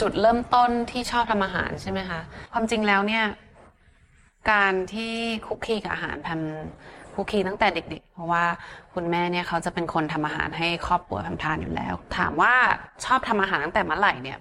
จุดเริ่มต้นที่ชอบทำอาหารใช่ไหมคะ ความจริงแล้วเนี่ย การที่คุกคีกับอาหารแพมคุกคีตั้งแต่เด็ก ๆ เพราะว่าคุณแม่เนี่ยเขาจะเป็นคนทำอาหารให้ครอบครัวทำทานอยู่แล้ว ถามว่าชอบทำอาหารตั้งแต่เมื่อไหร่เนี่ย